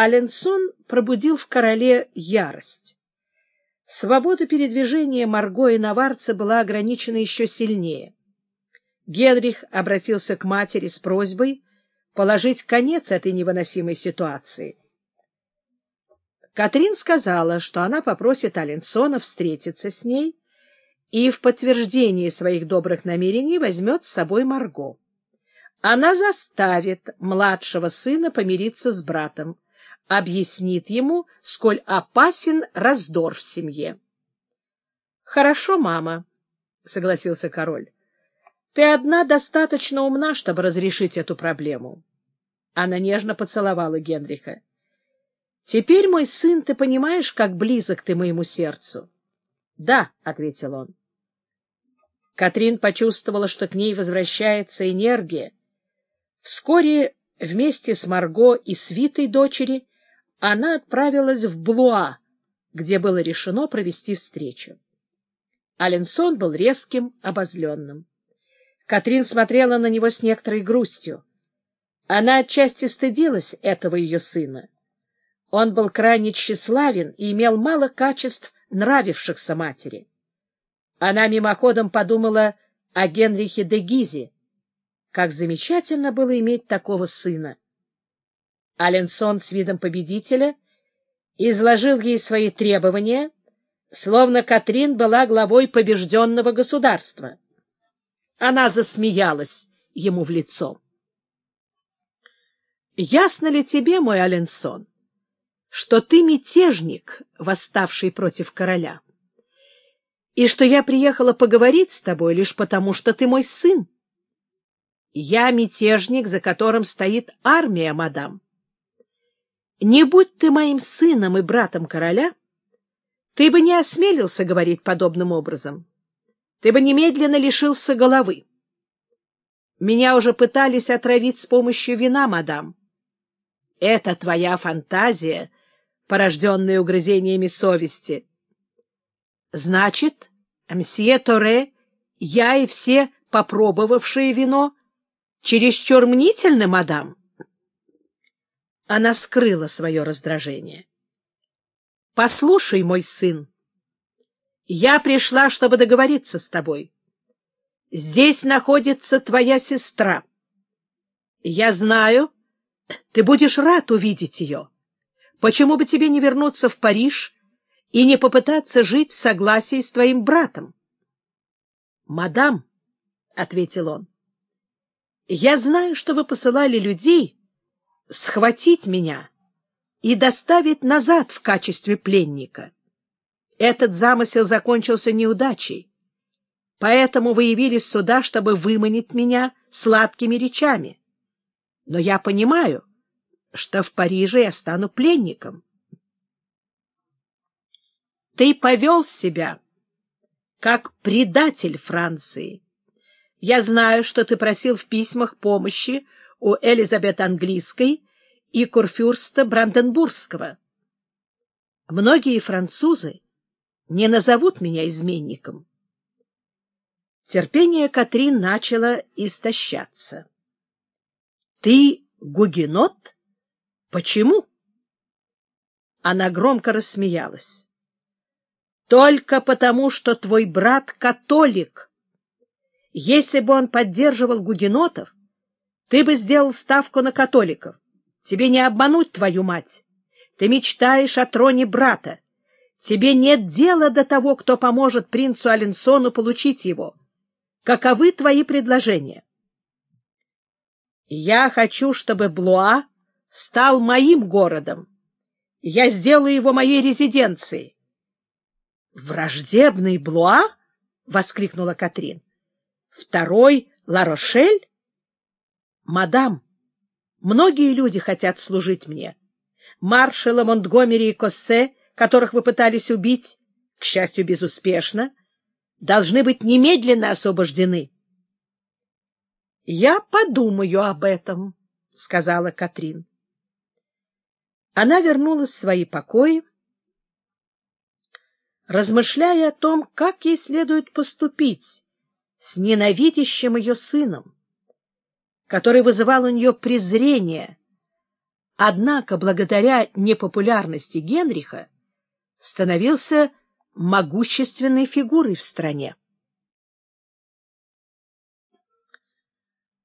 Аленсон пробудил в короле ярость. Свобода передвижения Марго и Наварца была ограничена еще сильнее. Генрих обратился к матери с просьбой положить конец этой невыносимой ситуации. Катрин сказала, что она попросит Аленсона встретиться с ней и в подтверждение своих добрых намерений возьмет с собой Марго. Она заставит младшего сына помириться с братом, объяснит ему, сколь опасен раздор в семье. — Хорошо, мама, — согласился король. — Ты одна достаточно умна, чтобы разрешить эту проблему. Она нежно поцеловала Генриха. — Теперь, мой сын, ты понимаешь, как близок ты моему сердцу? — Да, — ответил он. Катрин почувствовала, что к ней возвращается энергия. Вскоре вместе с Марго и свитой дочери она отправилась в Блуа, где было решено провести встречу. Аленсон был резким, обозленным. Катрин смотрела на него с некоторой грустью. Она отчасти стыдилась этого ее сына. Он был крайне тщеславен и имел мало качеств, нравившихся матери. Она мимоходом подумала о Генрихе де Гизе. Как замечательно было иметь такого сына! Аленсон с видом победителя изложил ей свои требования, словно Катрин была главой побежденного государства. Она засмеялась ему в лицо. «Ясно ли тебе, мой Аленсон, что ты мятежник, восставший против короля?» и что я приехала поговорить с тобой лишь потому, что ты мой сын. Я мятежник, за которым стоит армия, мадам. Не будь ты моим сыном и братом короля, ты бы не осмелился говорить подобным образом. Ты бы немедленно лишился головы. Меня уже пытались отравить с помощью вина, мадам. Это твоя фантазия, порожденная угрызениями совести. Значит, мсье Торе, я и все попробовавшие вино, чересчур мнительны, мадам? Она скрыла свое раздражение. — Послушай, мой сын, я пришла, чтобы договориться с тобой. Здесь находится твоя сестра. Я знаю, ты будешь рад увидеть ее. Почему бы тебе не вернуться в Париж и не попытаться жить в согласии с твоим братом? — Мадам, — ответил он, — я знаю, что вы посылали людей схватить меня и доставить назад в качестве пленника. Этот замысел закончился неудачей, поэтому вы явились сюда, чтобы выманить меня сладкими речами. Но я понимаю, что в Париже я стану пленником. Ты повел себя как предатель Франции. Я знаю, что ты просил в письмах помощи у Элизабет Английской и Курфюрста Бранденбургского. Многие французы не назовут меня изменником. Терпение Катрин начало истощаться. — Ты гугенот? Почему? Она громко рассмеялась. Только потому, что твой брат католик. Если бы он поддерживал гугенотов, ты бы сделал ставку на католиков. Тебе не обмануть твою мать. Ты мечтаешь о троне брата. Тебе нет дела до того, кто поможет принцу Аленсону получить его. Каковы твои предложения? Я хочу, чтобы Блуа стал моим городом. Я сделаю его моей резиденцией. «Враждебный Блуа?» — воскликнула Катрин. «Второй Ларошель?» «Мадам, многие люди хотят служить мне. Маршала Монтгомери и Коссе, которых вы пытались убить, к счастью, безуспешно, должны быть немедленно освобождены». «Я подумаю об этом», — сказала Катрин. Она вернулась в свои покои, размышляя о том, как ей следует поступить с ненавидящим ее сыном, который вызывал у нее презрение, Однако, благодаря непопулярности Генриха, становился могущественной фигурой в стране.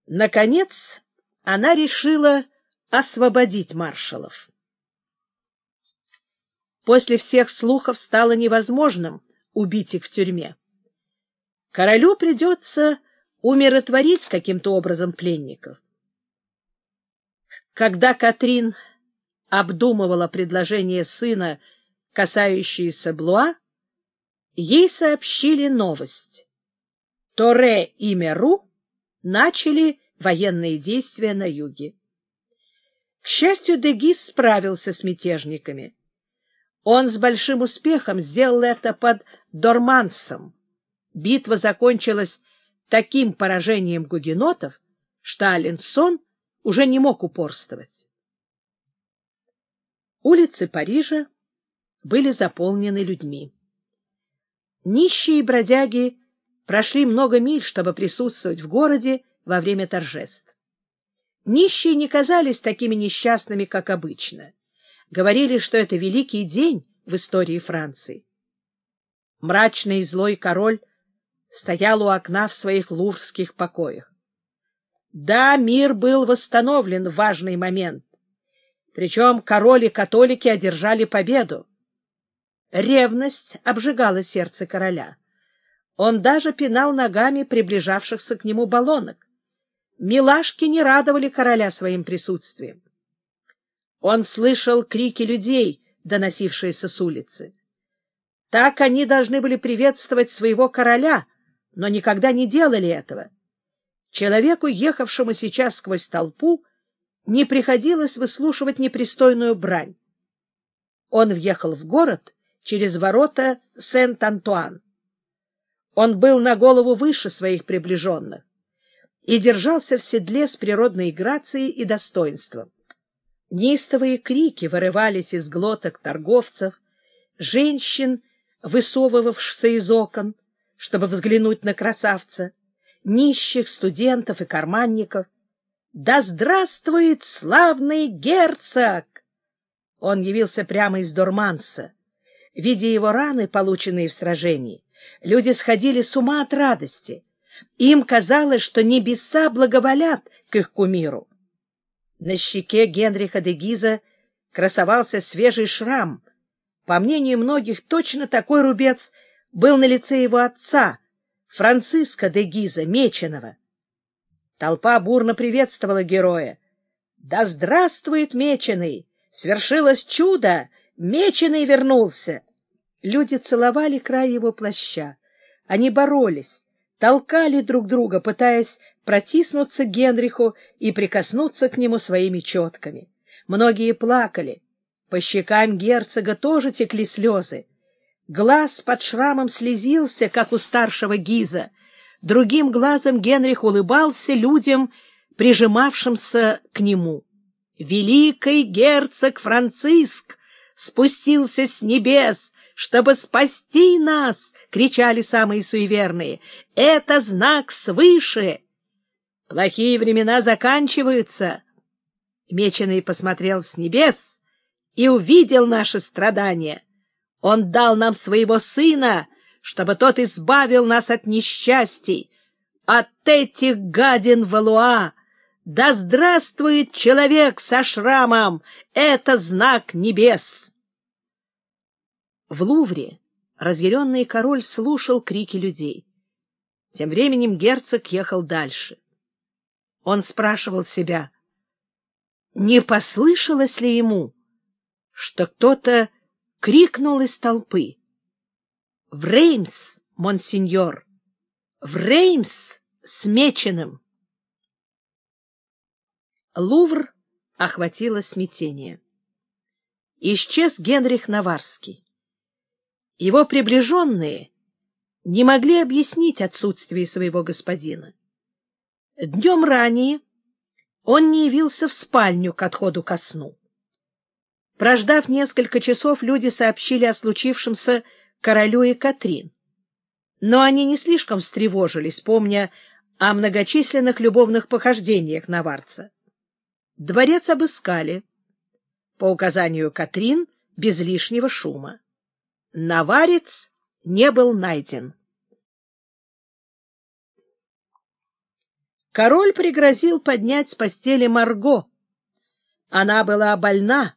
Наконец, она решила освободить маршалов. После всех слухов стало невозможным убить их в тюрьме. Королю придется умиротворить каким-то образом пленников. Когда Катрин обдумывала предложение сына, касающееся Блуа, ей сообщили новость. Торе и Меру начали военные действия на юге. К счастью, Дегис справился с мятежниками. Он с большим успехом сделал это под Дормансом. Битва закончилась таким поражением гугенотов, что Аленсон уже не мог упорствовать. Улицы Парижа были заполнены людьми. Нищие бродяги прошли много миль, чтобы присутствовать в городе во время торжеств. Нищие не казались такими несчастными, как обычно. Говорили, что это великий день в истории Франции. Мрачный и злой король стоял у окна в своих луврских покоях. Да, мир был восстановлен в важный момент. Причем король и католики одержали победу. Ревность обжигала сердце короля. Он даже пинал ногами приближавшихся к нему баллонок. Милашки не радовали короля своим присутствием. Он слышал крики людей, доносившиеся с улицы. Так они должны были приветствовать своего короля, но никогда не делали этого. Человеку, ехавшему сейчас сквозь толпу, не приходилось выслушивать непристойную брань. Он въехал в город через ворота Сент-Антуан. Он был на голову выше своих приближенных и держался в седле с природной грацией и достоинством. Неистовые крики вырывались из глоток торговцев, женщин, высовывавшихся из окон, чтобы взглянуть на красавца, нищих студентов и карманников. «Да здравствует славный герцог!» Он явился прямо из Дорманса. Видя его раны, полученные в сражении, люди сходили с ума от радости. Им казалось, что небеса благоволят к их кумиру. На щеке Генриха де Гиза красовался свежий шрам. По мнению многих, точно такой рубец был на лице его отца, Франциска де Гиза, Меченого. Толпа бурно приветствовала героя. «Да здравствует Меченый! Свершилось чудо! Меченый вернулся!» Люди целовали край его плаща. Они боролись, толкали друг друга, пытаясь протиснуться к Генриху и прикоснуться к нему своими четками. Многие плакали. По щекам герцога тоже текли слезы. Глаз под шрамом слезился, как у старшего Гиза. Другим глазом Генрих улыбался людям, прижимавшимся к нему. «Великий герцог Франциск спустился с небес, чтобы спасти нас!» — кричали самые суеверные. «Это знак свыше!» «Плохие времена заканчиваются!» Меченый посмотрел с небес и увидел наши страдания. Он дал нам своего сына, чтобы тот избавил нас от несчастий, от этих гадин Валуа. Да здравствует человек со шрамом! Это знак небес! В Лувре разъяренный король слушал крики людей. Тем временем герцог ехал дальше. Он спрашивал себя, не послышалось ли ему, что кто-то крикнул из толпы. — В Реймс, монсеньор! В Реймс с Меченым! Лувр охватило смятение. Исчез Генрих Наварский. Его приближенные не могли объяснить отсутствие своего господина. Днем ранее он не явился в спальню к отходу ко сну. Прождав несколько часов, люди сообщили о случившемся королю и Катрин. Но они не слишком встревожились, помня о многочисленных любовных похождениях наварца. Дворец обыскали. по указанию Катрин, без лишнего шума. Наварец не был найден. Король пригрозил поднять с постели Марго. Она была больна,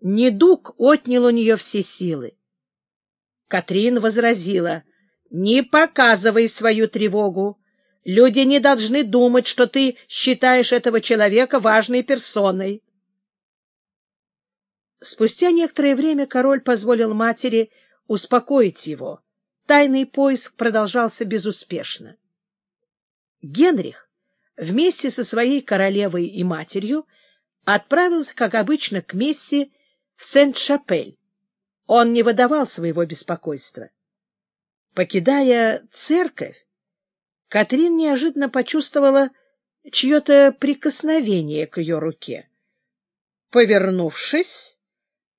недуг отнял у нее все силы. Катрин возразила, «Не показывай свою тревогу. Люди не должны думать, что ты считаешь этого человека важной персоной». Спустя некоторое время король позволил матери успокоить его. Тайный поиск продолжался безуспешно. Генрих вместе со своей королевой и матерью отправился, как обычно, к Месси в Сент-Шапель. Он не выдавал своего беспокойства. Покидая церковь, Катрин неожиданно почувствовала чье-то прикосновение к ее руке. Повернувшись,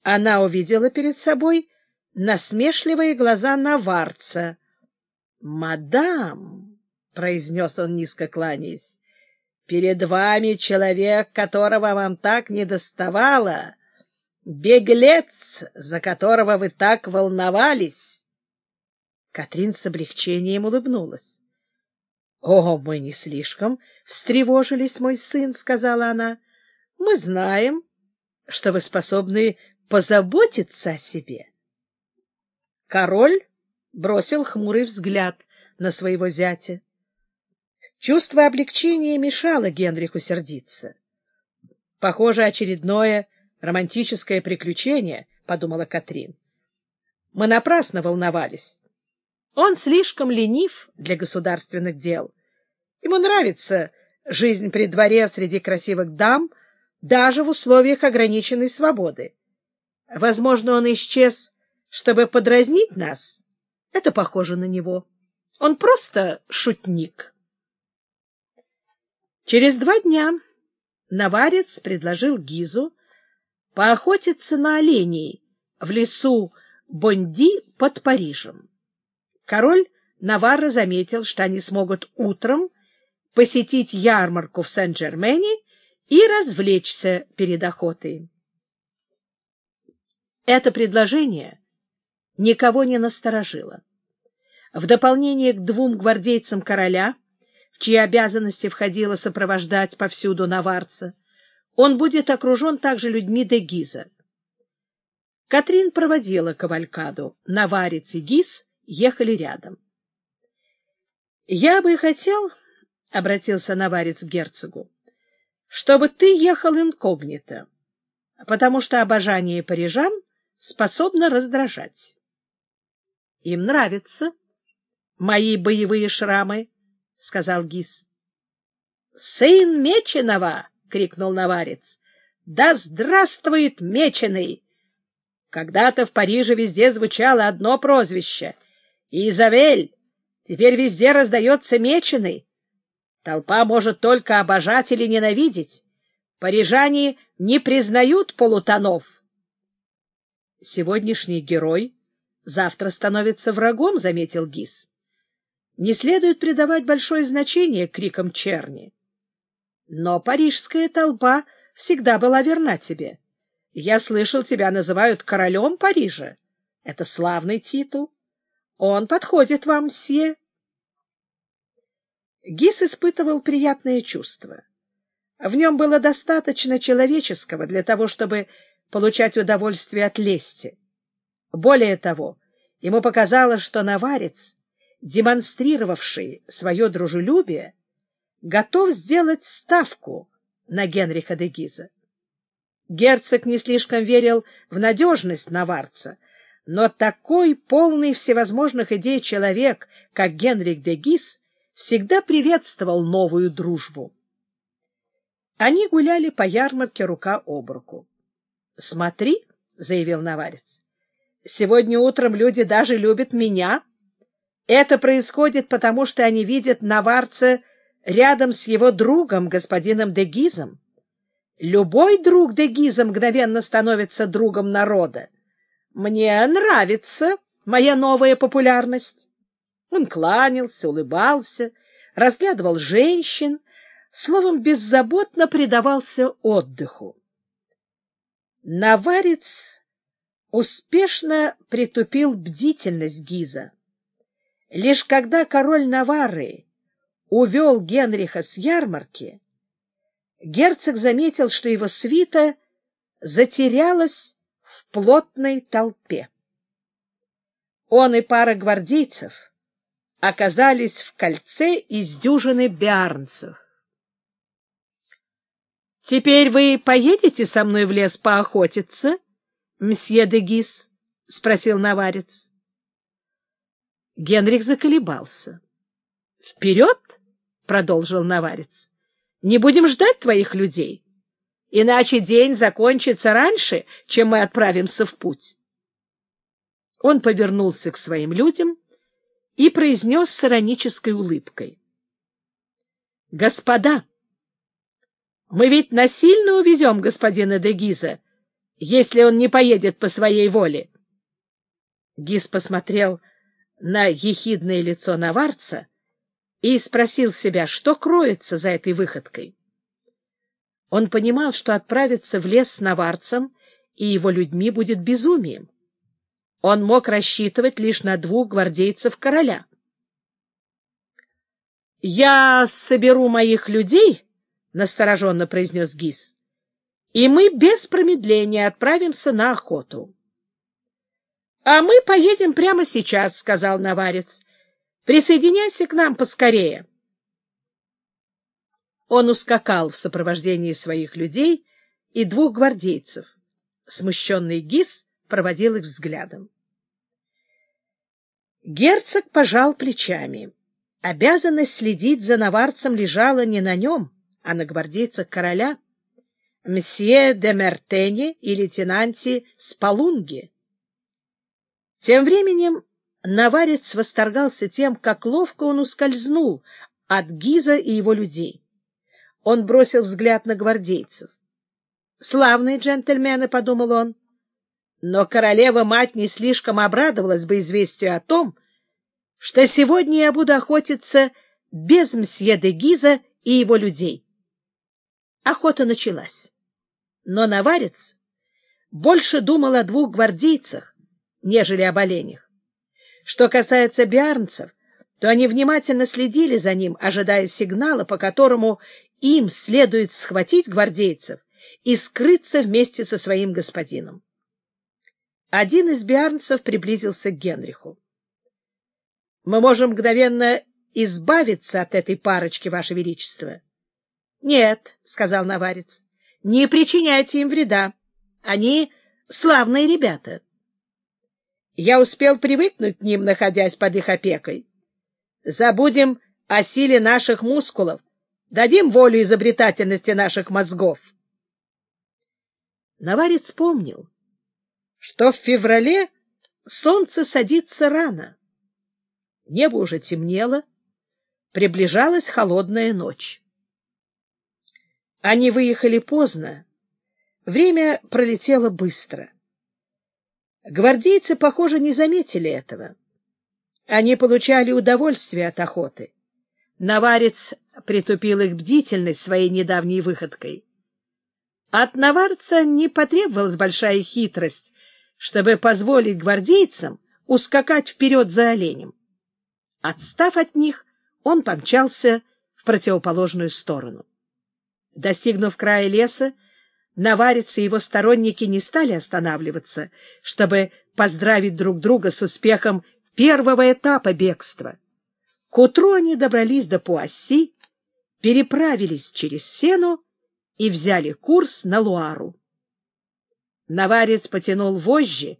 она увидела перед собой насмешливые глаза наварца. — Мадам, — произнес он, низко кланяясь, — перед вами человек, которого вам так недоставало, беглец, за которого вы так волновались. Катрин с облегчением улыбнулась. — О, мы не слишком встревожились, мой сын, — сказала она. — Мы знаем, что вы способны позаботиться о себе. Король бросил хмурый взгляд на своего зятя. Чувство облегчения мешало Генриху сердиться. Похоже, очередное романтическое приключение, — подумала Катрин. Мы напрасно волновались. Он слишком ленив для государственных дел. Ему нравится жизнь при дворе среди красивых дам, даже в условиях ограниченной свободы. Возможно, он исчез, чтобы подразнить нас. Это похоже на него. Он просто шутник. Через два дня Наварец предложил Гизу поохотиться на оленей в лесу Бонди под Парижем. Король Наварра заметил, что они смогут утром посетить ярмарку в Сен-Жермене и развлечься перед охотой. Это предложение никого не насторожило. В дополнение к двум гвардейцам короля, в чьи обязанности входило сопровождать повсюду наварца, он будет окружен также людьми де Гиза. Катрин проводила кавалькаду. Наварец и Гиз ехали рядом. — Я бы хотел, — обратился Наварец к герцогу, — чтобы ты ехал инкогнито, потому что обожание парижан способно раздражать. — Им нравятся мои боевые шрамы, — сказал Гиз. — Сын Меченого! — крикнул Наварец. — Да здравствует Меченый! Когда-то в Париже везде звучало одно прозвище — Изавель. Теперь везде раздается Меченый. Толпа может только обожать или ненавидеть. Парижане не признают полутонов. Сегодняшний герой завтра становится врагом, — заметил Гис. Не следует придавать большое значение крикам черни. Но парижская толпа всегда была верна тебе. Я слышал, тебя называют королем Парижа. Это славный титул. Он подходит вам, мсье. Гис испытывал приятное чувство. В нем было достаточно человеческого для того, чтобы получать удовольствие от лести. Более того, ему показалось, что наварец, демонстрировавший свое дружелюбие, готов сделать ставку на Генриха де Гиза. Герцог не слишком верил в надежность наварца, но такой полный всевозможных идей человек, как Генрих де Гиз, всегда приветствовал новую дружбу. Они гуляли по ярмарке рука об руку. — Смотри, — заявил наварец, — сегодня утром люди даже любят меня. Это происходит потому, что они видят наварца рядом с его другом, господином Дегизом. Любой друг Дегиза мгновенно становится другом народа. Мне нравится моя новая популярность. Он кланялся, улыбался, разглядывал женщин, словом, беззаботно предавался отдыху. Наварец успешно притупил бдительность Гиза. Лишь когда король Наварры увел Генриха с ярмарки, герцог заметил, что его свита затерялась в плотной толпе. Он и пара гвардейцев оказались в кольце из дюжины биарнцев. — Теперь вы поедете со мной в лес поохотиться, мсье де Гис? — спросил наварец. Генрих заколебался. — Вперед! — продолжил наварец. — Не будем ждать твоих людей, иначе день закончится раньше, чем мы отправимся в путь. Он повернулся к своим людям и произнес с иронической улыбкой. — Господа! Мы ведь насильно увезем господина де Гиза, если он не поедет по своей воле. Гиз посмотрел на ехидное лицо наварца и спросил себя, что кроется за этой выходкой. Он понимал, что отправиться в лес с наварцем и его людьми будет безумием. Он мог рассчитывать лишь на двух гвардейцев короля. — Я соберу моих людей, — настороженно произнес Гис, — и мы без промедления отправимся на охоту. — А мы поедем прямо сейчас, — сказал Наварец. — Присоединяйся к нам поскорее. Он ускакал в сопровождении своих людей и двух гвардейцев. Смущенный Гис проводил их взглядом. Герцог пожал плечами. Обязанность следить за наварцем лежала не на нем, а на гвардейцах короля, мсье де Мертене и лейтенанте Спалунге. Тем временем Наварец восторгался тем, как ловко он ускользнул от Гиза и его людей. Он бросил взгляд на гвардейцев. «Славные джентльмены», — подумал он. Но королева-мать не слишком обрадовалась бы известию о том, что сегодня я буду охотиться без мсье де Гиза и его людей. Охота началась. Но наварец больше думал о двух гвардейцах, нежели об оленях. Что касается биарнцев, то они внимательно следили за ним, ожидая сигнала, по которому им следует схватить гвардейцев и скрыться вместе со своим господином. Один из биарнцев приблизился к Генриху. — Мы можем мгновенно избавиться от этой парочки, Ваше Величество. — Нет, — сказал наварец, — не причиняйте им вреда. Они славные ребята. Я успел привыкнуть к ним, находясь под их опекой. Забудем о силе наших мускулов, дадим волю изобретательности наших мозгов. Наварец помнил, что в феврале солнце садится рано. Небо уже темнело, приближалась холодная ночь. Они выехали поздно. Время пролетело быстро. Гвардейцы, похоже, не заметили этого. Они получали удовольствие от охоты. Наварец притупил их бдительность своей недавней выходкой. От наварца не потребовалась большая хитрость, чтобы позволить гвардейцам ускакать вперед за оленем. Отстав от них, он помчался в противоположную сторону. Достигнув края леса, Наварец и его сторонники не стали останавливаться, чтобы поздравить друг друга с успехом первого этапа бегства. К утру они добрались до Пуасси, переправились через Сену и взяли курс на Луару. Наварец потянул вожжи,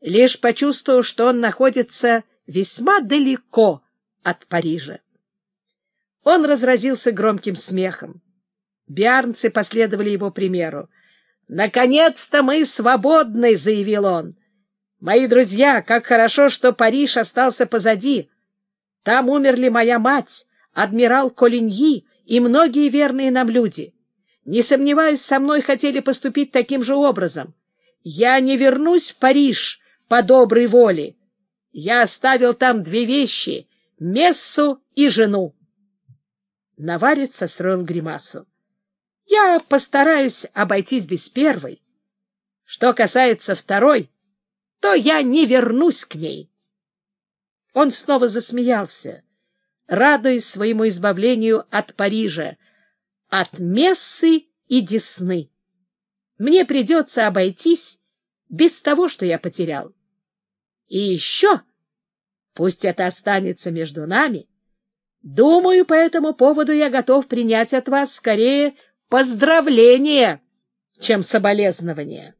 лишь почувствовав, что он находится весьма далеко от Парижа. Он разразился громким смехом. Биарнцы последовали его примеру. «Наконец-то мы свободны!» — заявил он. «Мои друзья, как хорошо, что Париж остался позади. Там умерли моя мать, адмирал Колиньи и многие верные нам люди. Не сомневаюсь, со мной хотели поступить таким же образом. Я не вернусь в Париж по доброй воле. Я оставил там две вещи — мессу и жену. Наварец состроил гримасу. Я постараюсь обойтись без первой, Что касается второй, то я не вернусь к ней. Он снова засмеялся, радуясь своему избавлению от Парижа, от Мессы и Десны. Мне придется обойтись без того, что я потерял. И еще, пусть это останется между нами, думаю, по этому поводу я готов принять от вас скорее поздравления, чем соболезнования.